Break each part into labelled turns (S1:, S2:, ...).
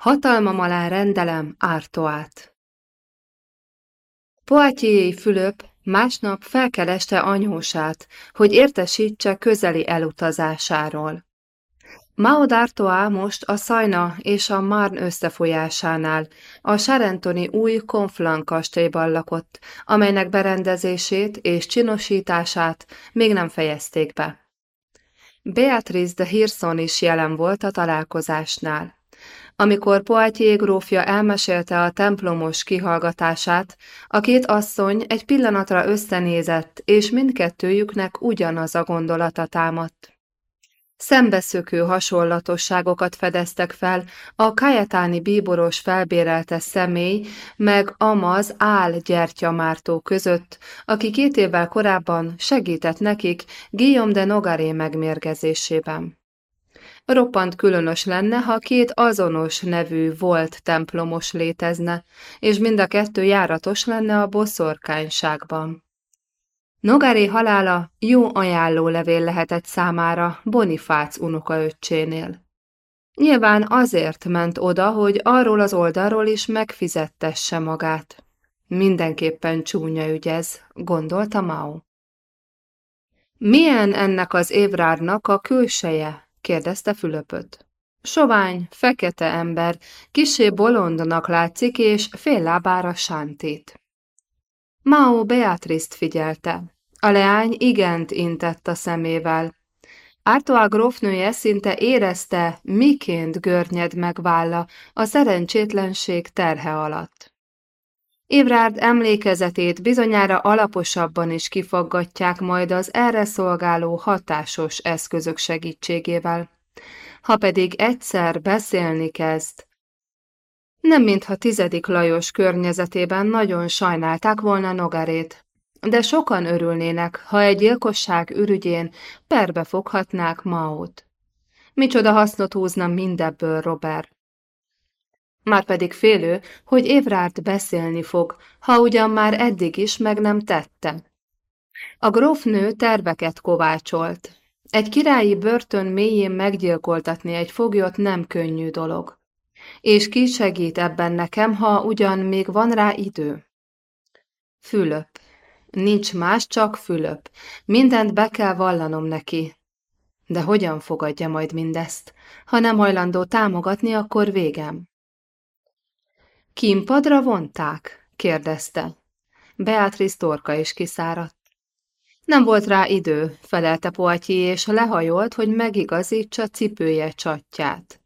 S1: Hatalmam alá rendelem Ártoát. Poitiers Fülöp másnap felkereste anyósát, hogy értesítse közeli elutazásáról. Mao d'Artois most a Szajna és a Marne összefolyásánál, a Sarentoni új Conflans kastélyban lakott, amelynek berendezését és csinosítását még nem fejezték be. Beatrice de Hirson is jelen volt a találkozásnál. Amikor Poitiers grófja elmesélte a templomos kihallgatását, a két asszony egy pillanatra összenézett, és mindkettőjüknek ugyanaz a gondolata támadt. Szembeszökő hasonlatosságokat fedeztek fel a kajetáni bíboros felbérelte személy meg Amaz Ál gyertyamártó között, aki két évvel korábban segített nekik Guillaume de Nogaré megmérgezésében. Roppant különös lenne, ha két azonos nevű volt templomos létezne, és mind a kettő járatos lenne a boszorkányságban. Nogaré halála jó ajánlólevél lehetett számára Bonifác unokaöccsénél. Nyilván azért ment oda, hogy arról az oldalról is megfizettesse magát. Mindenképpen csúnya ügy ez, gondolta Mao. Milyen ennek az évrárnak a külseje? Kérdezte Fülöpöt. Sovány, fekete ember, kisé bolondnak látszik, és fél lábára sántít. Mao Beatrice-t figyelte. A leány igent intett a szemével. Ártoá grófnője szinte érezte, miként görnyed meg válla a szerencsétlenség terhe alatt. Évrárd emlékezetét bizonyára alaposabban is kifaggatják majd az erre szolgáló hatásos eszközök segítségével. Ha pedig egyszer beszélni kezd, nem mintha tizedik Lajos környezetében nagyon sajnálták volna Nogarét, de sokan örülnének, ha egy gyilkosság ürügyén perbe foghatnák Maót. Micsoda hasznot húzna mindebből Robert. Márpedig félő, hogy Évrárt beszélni fog, ha ugyan már eddig is meg nem tette. A grófnő terveket kovácsolt. Egy királyi börtön mélyén meggyilkoltatni egy foglyot nem könnyű dolog. És ki segít ebben nekem, ha ugyan még van rá idő? Fülöp. Nincs más, csak Fülöp. Mindent be kell vallanom neki. De hogyan fogadja majd mindezt? Ha nem hajlandó támogatni, akkor végem. Kimpadra vonták? kérdezte. Beatrice torka is kiszáradt. Nem volt rá idő, felelte Poatyi, és lehajolt, hogy megigazítsa cipője csatját.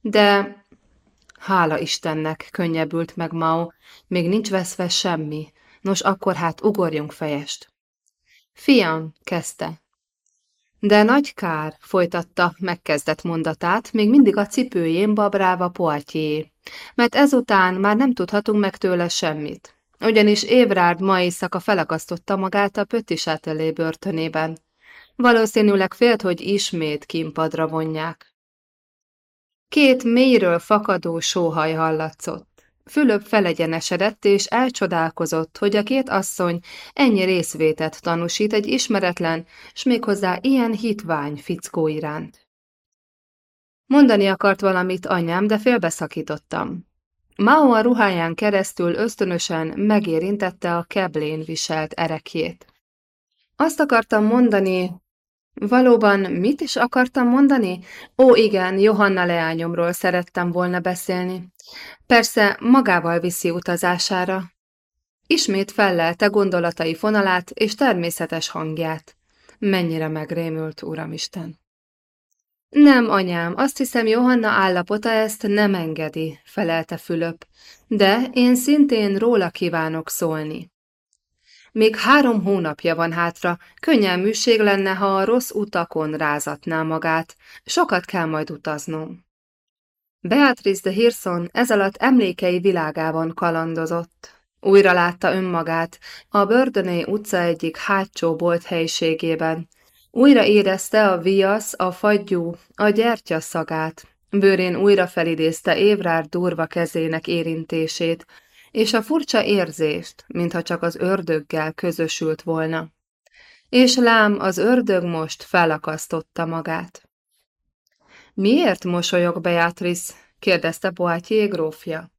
S1: De, hála Istennek, könnyebbült meg Mao, még nincs veszve semmi, Nos, akkor hát ugorjunk fejest. Fiam, kezdte. De nagy kár, folytatta megkezdett mondatát, még mindig a cipőjén babrálva Poitier, mert ezután már nem tudhatunk meg tőle semmit. Ugyanis Évrárd ma éjszaka felakasztotta magát a Pöttisátelé börtönében. Valószínűleg félt, hogy ismét kínpadra vonják. Két mélyről fakadó sóhaj hallatszott. Fülöp felegyenesedett és elcsodálkozott, hogy a két asszony ennyi részvétet tanúsít egy ismeretlen, s méghozzá ilyen hitvány fickó iránt. Mondani akart valamit anyám, de félbeszakítottam. Mao a ruháján keresztül ösztönösen megérintette a keblén viselt erekjét. Azt akartam mondani, Valóban mit is akartam mondani? Ó, igen, Johanna leányomról szerettem volna beszélni. Persze magával viszi utazására. Ismét fellelte gondolatai fonalát és természetes hangját. Mennyire megrémült, Uramisten. Nem, anyám, azt hiszem Johanna állapota ezt nem engedi, felelte Fülöp, de én szintén róla kívánok szólni. Még három hónapja van hátra, könnyelműség lenne, ha a rossz utakon rázatná magát, sokat kell majd utaznom. Beatrice de Hirson ez alatt emlékei világában kalandozott. Újra látta önmagát a Bördöné utca egyik hátsó bolt helyiségében. Újra érezte a viasz, a fagyú, a gyertya szagát. Bőrén újra felidézte Évrár durva kezének érintését, és a furcsa érzést, mintha csak az ördöggel közösült volna. És lám, az ördög most felakasztotta magát. Miért mosolyog Beatrice? kérdezte Poitier grófja.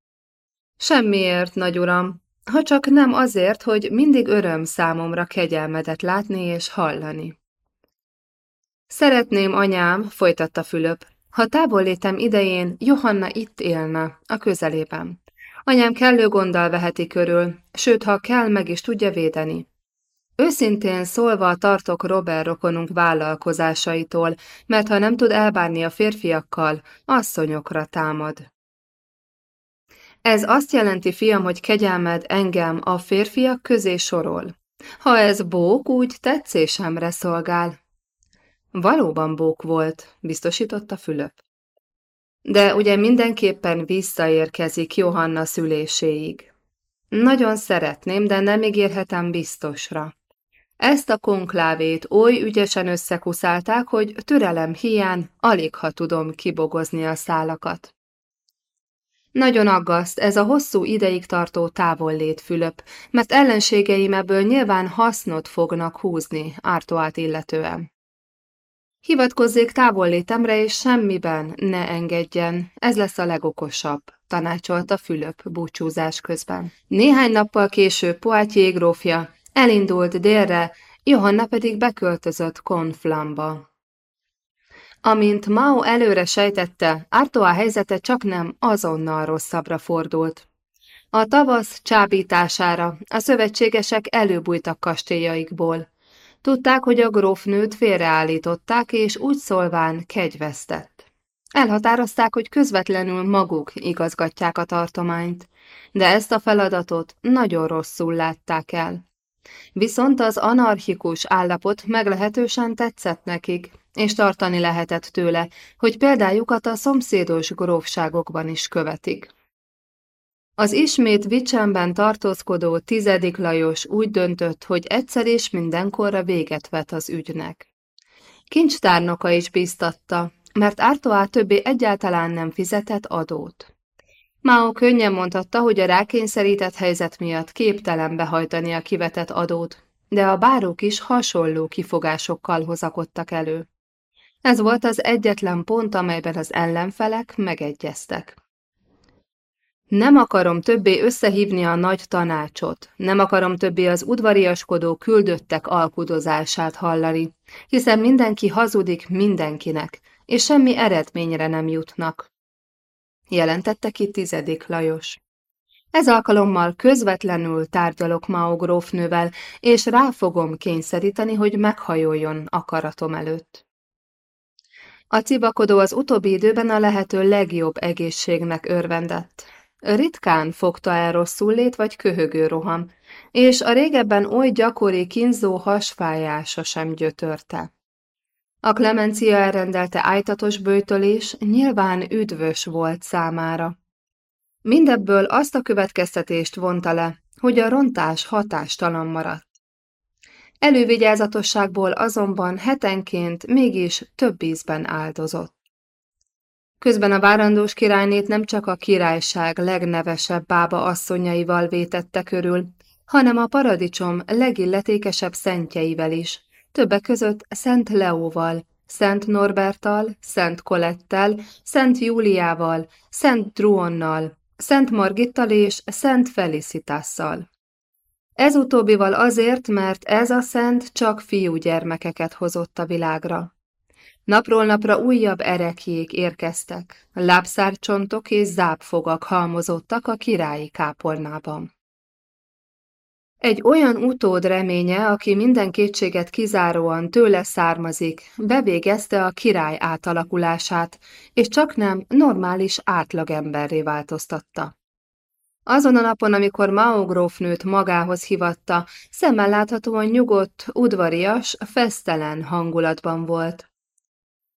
S1: Semmiért, nagy uram, ha csak nem azért, hogy mindig öröm számomra kegyelmedet látni és hallani. Szeretném, anyám, folytatta Fülöp, ha távollétem idején Johanna itt élne, a közelében. Anyám kellő gonddal veheti körül, sőt, ha kell, meg is tudja védeni. Őszintén szólva tartok Robert rokonunk vállalkozásaitól, mert ha nem tud elbánni a férfiakkal, asszonyokra támad. Ez azt jelenti, fiam, hogy kegyelmed engem a férfiak közé sorol. Ha ez bók, úgy tetszésemre szolgál. Valóban bók volt, biztosította Fülöp. De ugye mindenképpen visszaérkezik Johanna szüléséig. Nagyon szeretném, de nem ígérhetem biztosra. Ezt a konklávét oly ügyesen összekuszálták, hogy türelem hiány alig ha tudom kibogozni a szálakat. Nagyon aggaszt ez a hosszú ideig tartó távollét Fülöp, mert ellenségeim ebből nyilván hasznot fognak húzni Ártoát illetően. Hivatkozzék távollétemre, és semmiben ne engedjen, ez lesz a legokosabb, tanácsolta Fülöp búcsúzás közben. Néhány nappal később Poitier grófja elindult délre, Johanna pedig beköltözött Conflamba. Amint Mao előre sejtette, Artoa helyzete csak nem azonnal rosszabbra fordult. A tavasz csábítására a szövetségesek előbújtak kastélyaikból. Tudták, hogy a grófnőt félreállították, és úgy szólván kegyvesztett. Elhatározták, hogy közvetlenül maguk igazgatják a tartományt, de ezt a feladatot nagyon rosszul látták el. Viszont az anarchikus állapot meglehetősen tetszett nekik, és tartani lehetett tőle, hogy példájukat a szomszédos grófságokban is követik. Az ismét Vicsenben tartózkodó tizedik Lajos úgy döntött, hogy egyszer és mindenkorra véget vet az ügynek. Kincstárnoka is bíztatta, mert Artoá többé egyáltalán nem fizetett adót. Mao könnyen mondhatta, hogy a rákényszerített helyzet miatt képtelen behajtani a kivetett adót, de a bárók is hasonló kifogásokkal hozakodtak elő. Ez volt az egyetlen pont, amelyben az ellenfelek megegyeztek. Nem akarom többé összehívni a nagy tanácsot, nem akarom többé az udvariaskodó küldöttek alkudozását hallani, hiszen mindenki hazudik mindenkinek, és semmi eredményre nem jutnak. Jelentette ki tizedik Lajos. Ez alkalommal közvetlenül tárgyalok Mao grófnővel, és rá fogom kényszeríteni, hogy meghajoljon akaratom előtt. A cibakodó az utóbbi időben a lehető legjobb egészségnek örvendett. Ritkán fogta el rosszul lét vagy köhögő roham, és a régebben oly gyakori kínzó hasfájása sem gyötörte. A Klemencia elrendelte ájtatos bőtölés nyilván üdvös volt számára. Mindebből azt a következtetést vonta le, hogy a rontás hatástalan maradt. Elővigyázatosságból azonban hetenként mégis több ízben áldozott. Közben a várandós királynét nem csak a királyság legnevesebb bába asszonyaival vétette körül, hanem a paradicsom legilletékesebb szentjeivel is, többek között Szent Leóval, Szent Norberttal, Szent Kolettel, Szent Júliával, Szent Druonnal, Szent Margittal és Szent Felicitásszal. Ez utóbbival azért, mert ez a szent csak fiúgyermekeket hozott a világra. Napról napra újabb erekjék érkeztek, lábszárcsontok és zápfogak halmozottak a királyi kápolnában. Egy olyan utód reménye, aki minden kétséget kizáróan tőle származik, bevégezte a király átalakulását, és csak nem normális átlagemberré változtatta. Azon a napon, amikor Mao grófnőt magához hivatta, szemmel láthatóan nyugodt, udvarias, fesztelen hangulatban volt.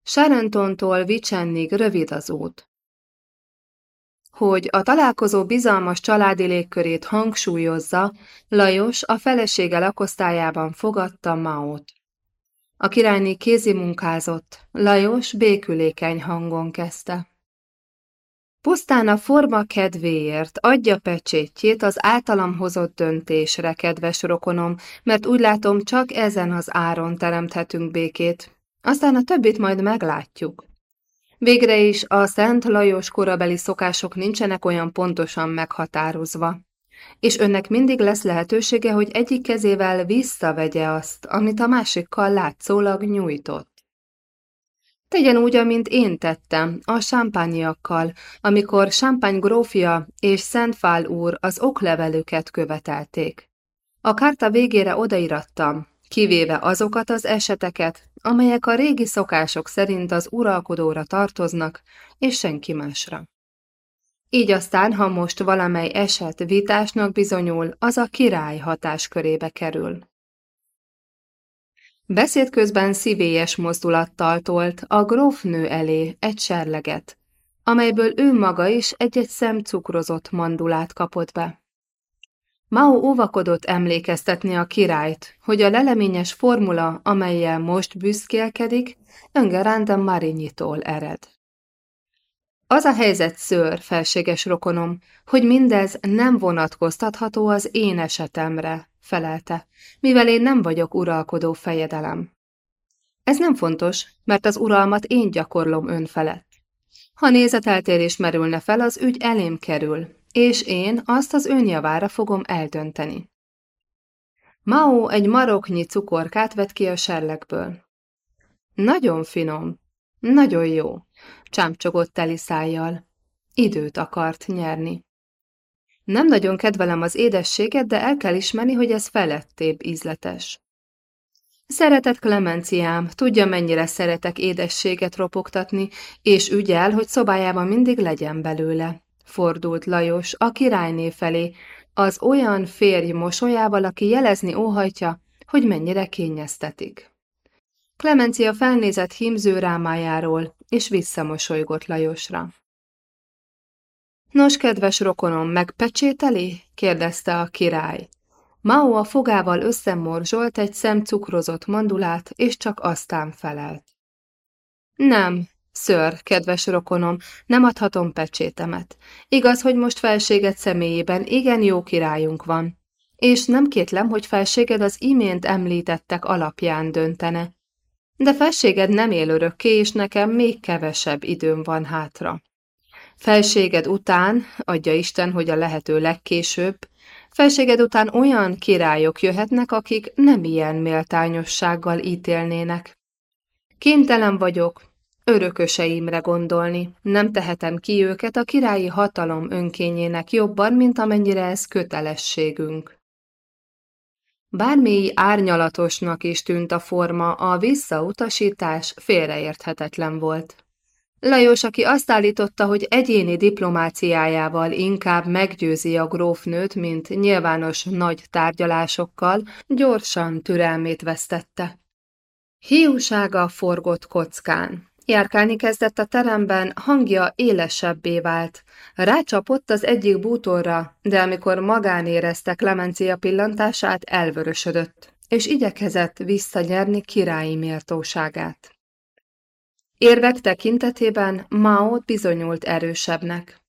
S1: Sarentontól Vicsennig rövid az út. Hogy a találkozó bizalmas családi légkörét hangsúlyozza, Lajos a felesége lakosztályában fogadta Maót. A királyné kézi munkázott, Lajos békülékeny hangon kezdte. Pusztán a forma kedvéért adja pecsétjét az általam hozott döntésre, kedves rokonom, mert úgy látom, csak ezen az áron teremthetünk békét. Aztán a többit majd meglátjuk. Végre is a Szent Lajos korabeli szokások nincsenek olyan pontosan meghatározva, és önnek mindig lesz lehetősége, hogy egyik kezével visszavegye azt, amit a másikkal látszólag nyújtott. Tegyen úgy, amint én tettem, a sámpányiakkal, amikor Sámpány grófia és Szentfál úr az oklevelüket követelték. A kárta végére odairattam, kivéve azokat az eseteket, amelyek a régi szokások szerint az uralkodóra tartoznak, és senki másra. Így aztán, ha most valamely eset vitásnak bizonyul, az a király hatáskörébe kerül. Beszéd közben szívélyes mozdulattal tolt a grófnő elé egy serleget, amelyből ő maga is egy-egy szemcukrozott mandulát kapott be. Mao óvakodott emlékeztetni a királyt, hogy a leleményes formula, amelyel most büszkélkedik, Öngeránda Marinyitól ered. Az a helyzet szőr, felséges rokonom, hogy mindez nem vonatkoztatható az én esetemre, felelte, mivel én nem vagyok uralkodó fejedelem. Ez nem fontos, mert az uralmat én gyakorlom ön felett. Ha nézeteltérés merülne fel, az ügy elém kerül, és én azt az önjavára fogom eldönteni. Mao egy maroknyi cukorkát vett ki a serlegből. Nagyon finom, nagyon jó, csámcsogott teli szájjal. Időt akart nyerni. Nem nagyon kedvelem az édességet, de el kell ismerni, hogy ez felettébb ízletes. Szeretett Klemenciám, tudja, mennyire szeretek édességet ropogtatni, és ügyel, hogy szobájában mindig legyen belőle. Fordult Lajos a királyné felé, az olyan férj mosolyával, aki jelezni óhajtja, hogy mennyire kényeztetik. Klemencia felnézett hímző rámájáról, és visszamosolygott Lajosra. Nos, kedves rokonom, megpecsételi? kérdezte a király. Mao a fogával összemorzsolt egy szem cukrozott mandulát, és csak aztán felelt. Nem, ször, kedves rokonom, nem adhatom pecsétemet. Igaz, hogy most felséged személyében igen jó királyunk van. És nem kétlem, hogy felséged az imént említettek alapján döntene. De felséged nem él örökké, és nekem még kevesebb időm van hátra. Felséged után, adja Isten, hogy a lehető legkésőbb, felséged után olyan királyok jöhetnek, akik nem ilyen méltányossággal ítélnének. Kénytelen vagyok örököseimre gondolni, nem tehetem ki őket a királyi hatalom önkényének jobban, mint amennyire ez kötelességünk. Bármi árnyalatosnak is tűnt a forma, a visszautasítás félreérthetetlen volt. Lajos, aki azt állította, hogy egyéni diplomáciájával inkább meggyőzi a grófnőt, mint nyilvános nagy tárgyalásokkal, gyorsan türelmét vesztette. Hiúsága forgott kockán. Járkálni kezdett a teremben, hangja élesebbé vált. Rácsapott az egyik bútorra, de amikor magán érezte Clemencia pillantását, elvörösödött, és igyekezett visszanyerni királyi méltóságát. Érvek tekintetében Mao bizonyult erősebbnek.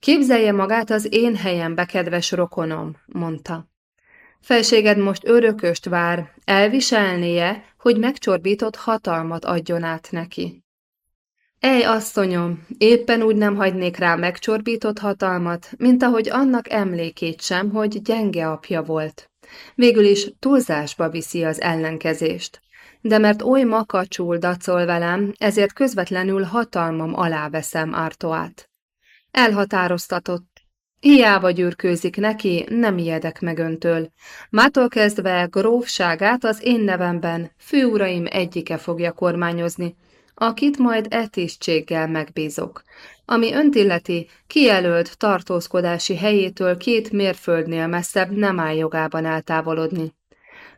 S1: Képzelje magát az én helyembe, kedves rokonom, mondta. Felséged most örököst vár, elviselnie, hogy megcsorbított hatalmat adjon át neki. Ej, asszonyom, éppen úgy nem hagynék rá megcsorbított hatalmat, mint ahogy annak emlékét sem, hogy gyenge apja volt. Végül is túlzásba viszi az ellenkezést de mert oly makacsul dacol velem, ezért közvetlenül hatalmam alá veszem Ártoát. Elhatároztatott. Hiába gyűrkőzik neki, nem ijedek meg öntől. Mától kezdve grófságát az én nevemben főuraim egyike fogja kormányozni, akit majd etisztséggel megbízok. Ami önt illeti, kijelölt tartózkodási helyétől két mérföldnél messzebb nem áll jogában eltávolodni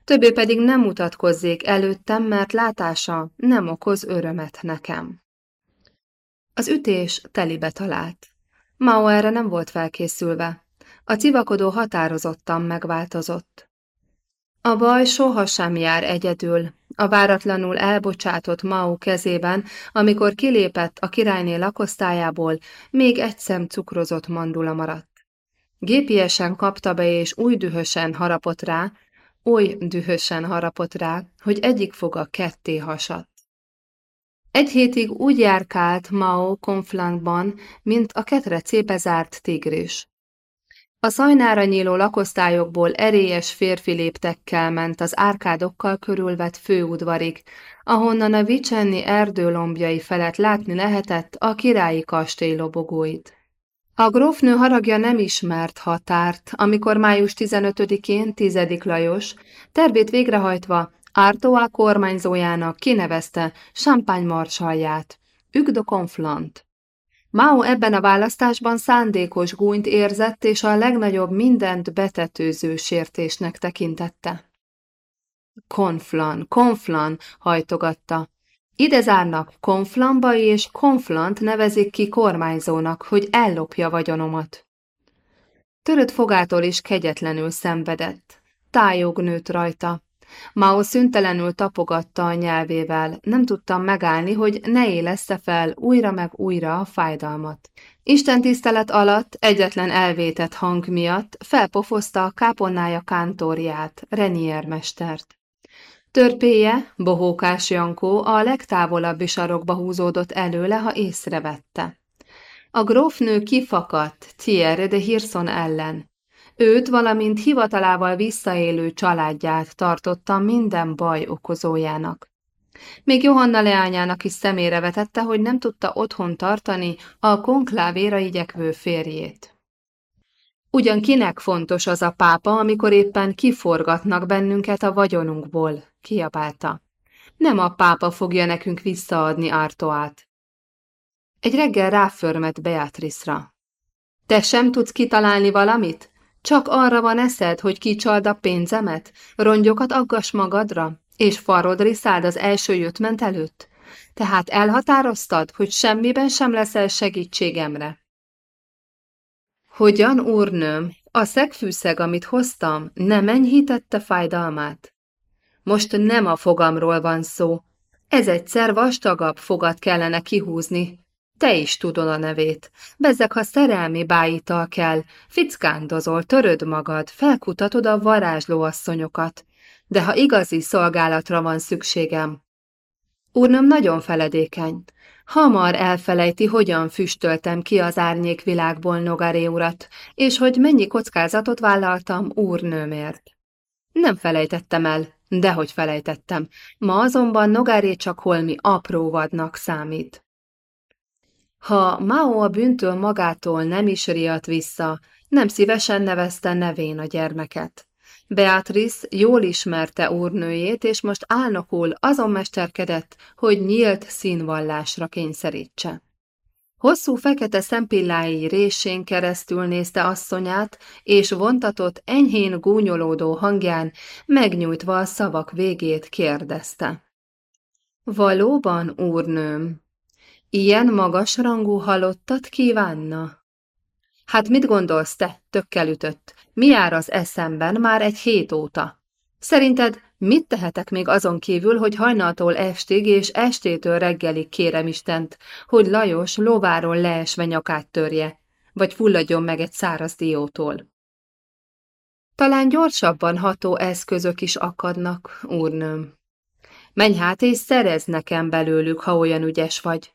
S1: többé pedig nem mutatkozzék előttem, mert látása nem okoz örömet nekem. Az ütés telibe talált. Mao erre nem volt felkészülve. A civakodó határozottan megváltozott. A baj sohasem jár egyedül, a váratlanul elbocsátott Mao kezében, amikor kilépett a királyné lakosztályából, még egy szem cukrozott mandula maradt. Gépiesen kapta be és új dühösen harapott rá, Oly dühösen harapott rá, hogy egyik foga ketté hasadt. Egy hétig úgy járkált Mao konflankban, mint a ketrecébe zárt tigris. A szajnára nyíló lakosztályokból erélyes férfi léptekkel ment az árkádokkal körülvett főudvarig, ahonnan a vicsenni erdőlombjai felett látni lehetett a királyi kastély lobogóit. A grófnő haragja nem ismert határt, amikor május 15-én 10. Lajos, tervét végrehajtva Artois kormányzójának kinevezte Champagne marsalját, Hugues de. Mao ebben a választásban szándékos gúnyt érzett, és a legnagyobb mindent betetőző sértésnek tekintette. Konflan, konflan, hajtogatta. Ide zárnak konflanba és konflant nevezik ki kormányzónak, hogy ellopja vagyonomat. Törött fogától is kegyetlenül szenvedett. Tájog nőtt rajta. Mao szüntelenül tapogatta a nyelvével, nem tudtam megállni, hogy ne élesse fel újra meg újra a fájdalmat. Isten tisztelet alatt egyetlen elvétett hang miatt felpofozta a káponnája kántorját, Renier mestert. Törpéje, bohókás Jankó a legtávolabbi sarokba húzódott előle, ha észrevette. A grófnő kifakadt Thierry de Hirson ellen. Őt, valamint hivatalával visszaélő családját tartotta minden baj okozójának. Még Johanna leányának is szemére vetette, hogy nem tudta otthon tartani a konklávéra igyekvő férjét. Ugyan kinek fontos az a pápa, amikor éppen kiforgatnak bennünket a vagyonunkból, kiabálta. Nem a pápa fogja nekünk visszaadni Ártoát. Egy reggel ráförmet Beatrice-ra. Te sem tudsz kitalálni valamit? Csak arra van eszed, hogy kicsald a pénzemet, rongyokat aggas magadra, és farodri száld az első jöttment előtt? Tehát elhatároztad, hogy semmiben sem leszel segítségemre. Hogyan, úrnőm, a szegfűszeg, amit hoztam, nem enyhítette fájdalmát? Most nem a fogamról van szó. Ez egyszer vastagabb fogat kellene kihúzni, te is tudod a nevét. Bezzek, ha szerelmi bájital kell, fickándozol, töröd magad, felkutatod a varázslóasszonyokat. De ha igazi szolgálatra van szükségem. Úrnöm nagyon feledékeny. Hamar elfelejti, hogyan füstöltem ki az árnyék világból Nogaré urat, és hogy mennyi kockázatot vállaltam úrnőmért. Nem felejtettem el, dehogy felejtettem. Ma azonban Nogaré csak holmi apró vadnak számít. Ha Mao a bűntől magától nem is riadt vissza, nem szívesen nevezte nevén a gyermeket. Beatrice jól ismerte úrnőjét, és most álnokul azon mesterkedett, hogy nyílt színvallásra kényszerítse. Hosszú fekete szempillái résén keresztül nézte asszonyát, és vontatott, enyhén gúnyolódó hangján, megnyújtva a szavak végét kérdezte. Valóban, úrnőm, Ilyen magas rangú halottat kívánna? Hát mit gondolsz te, tökkel ütött? Mi jár az eszemben már egy hét óta? Szerinted mit tehetek még azon kívül, hogy hajnaltól estig és estétől reggelig kérem Istent, hogy Lajos lováról leesve nyakát törje, vagy fulladjon meg egy száraz diótól? Talán gyorsabban ható eszközök is akadnak, úrnőm. Menj hát és szerez nekem belőlük, ha olyan ügyes vagy.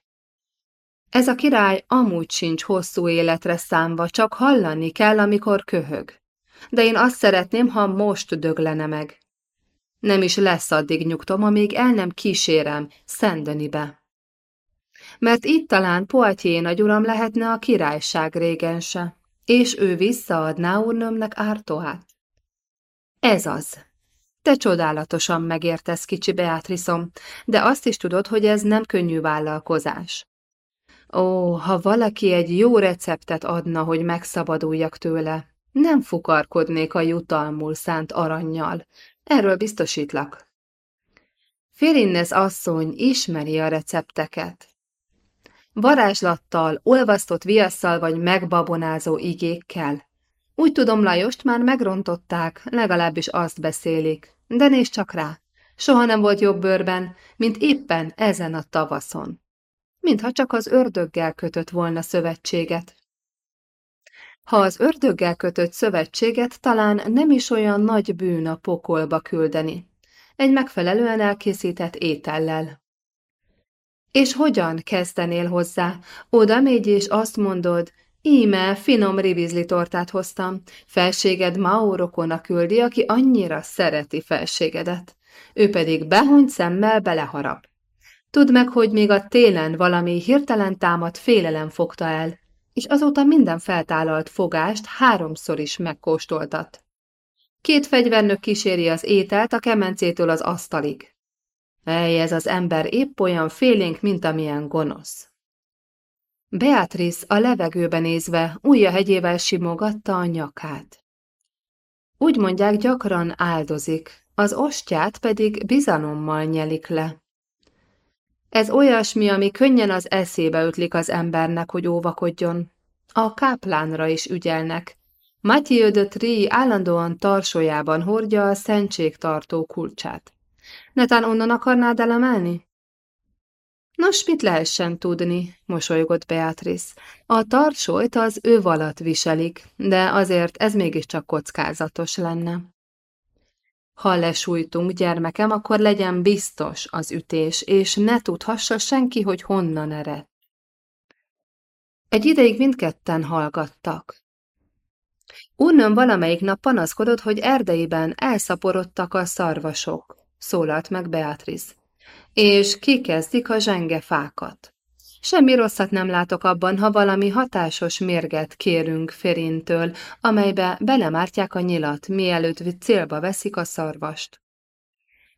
S1: Ez a király amúgy sincs hosszú életre számva, csak hallani kell, amikor köhög. De én azt szeretném, ha most döglene meg. Nem is lesz addig nyugtom, amíg el nem kísérem Szendenibe. Mert itt talán Poitiers nagyuram lehetne a királyság régense, és ő visszaadná úrnömnek ártoát. Ez az. Te csodálatosan megértesz, kicsi Beatriszom, de azt is tudod, hogy ez nem könnyű vállalkozás. Ó, ha valaki egy jó receptet adna, hogy megszabaduljak tőle, nem fukarkodnék a jutalmul szánt aranyjal. Erről biztosítlak. Férinnes asszony ismeri a recepteket. Varázslattal, olvasztott viasszal vagy megbabonázó igékkel. Úgy tudom, Lajost már megrontották, legalábbis azt beszélik. De nézd csak rá, soha nem volt jobb bőrben, mint éppen ezen a tavaszon mintha csak az ördöggel kötött volna szövetséget. Ha az ördöggel kötött szövetséget talán nem is olyan nagy bűn a pokolba küldeni, egy megfelelően elkészített étellel. És hogyan kezdenél hozzá? Oda mégy és azt mondod, íme finom ribizli tortát hoztam, felséged Maurokona küldi, aki annyira szereti felségedet. Ő pedig behunyt szemmel beleharap. Tudd meg, hogy még a télen valami hirtelen támadt félelem fogta el, és azóta minden feltálalt fogást háromszor is megkóstoltat. Két fegyvernök kíséri az ételt a kemencétől az asztalig. Ej, ez az ember épp olyan félénk, mint amilyen gonosz. Beatrice a levegőbe nézve ujja hegyével simogatta a nyakát. Úgy mondják, gyakran áldozik, az ostját pedig bizalommal nyelik le. Ez olyasmi, ami könnyen az eszébe ütlik az embernek, hogy óvakodjon. A káplánra is ügyelnek. Mathieu de Tri állandóan tarsójában hordja a szentségtartó kulcsát. Netán onnan akarnád elemelni? Nos, mit lehessen tudni, mosolygott Beatrice. A tarsót az ő alatt viselik, de azért ez mégiscsak kockázatos lenne. Ha lesújtunk, gyermekem, akkor legyen biztos az ütés, és ne tudhassa senki, hogy honnan ered. Egy ideig mindketten hallgattak. Úrnőm valamelyik nap panaszkodott, hogy erdeiben elszaporodtak a szarvasok, szólalt meg Beatrice, és kikezdik a zsenge fákat. Semmi rosszat nem látok abban, ha valami hatásos mérget kérünk Férintől, amelybe belemártják a nyilat, mielőtt célba veszik a szarvast.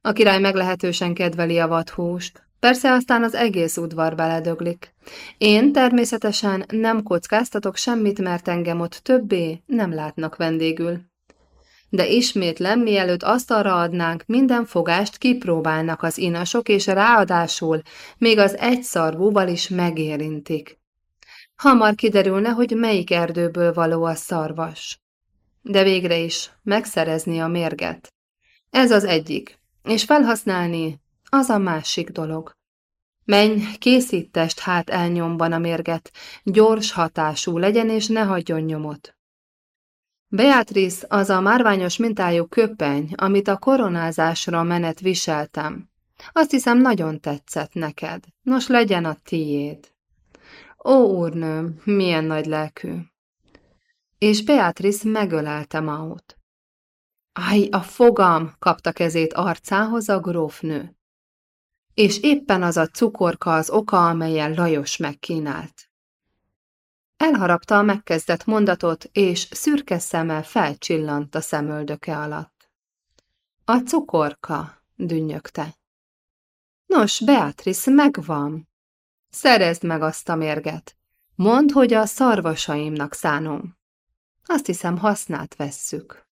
S1: A király meglehetősen kedveli a vadhúst, persze aztán az egész udvar beledöglik. Én természetesen nem kockáztatok semmit, mert engem ott többé nem látnak vendégül de ismétlem, mielőtt asztalra adnánk, minden fogást kipróbálnak az inasok, és ráadásul még az egyszarvúval is megérintik. Hamar kiderülne, hogy melyik erdőből való a szarvas. De végre is megszerezni a mérget. Ez az egyik, és felhasználni az a másik dolog. Menj, készítest hát elnyomban a mérget, gyors hatású legyen, és ne hagyjon nyomot. Beatrice az a márványos mintájú köpeny, amit a koronázásra menet viseltem. Azt hiszem, nagyon tetszett neked. Nos, legyen a tiéd. Ó, úrnőm, milyen nagy lelkű! És Beatrice megölelte Maut. Aj, a fogam! kapta kezét arcához a grófnő. És éppen az a cukorka az oka, amelyen Lajos megkínált. Elharapta a megkezdett mondatot, és szürke szeme felcsillant a szemöldöke alatt. A cukorka, dünnyögte. Nos, Beatrice, megvan. Szerezd meg azt a mérget. Mondd, hogy a szarvasaimnak szánom. Azt hiszem, hasznát vesszük.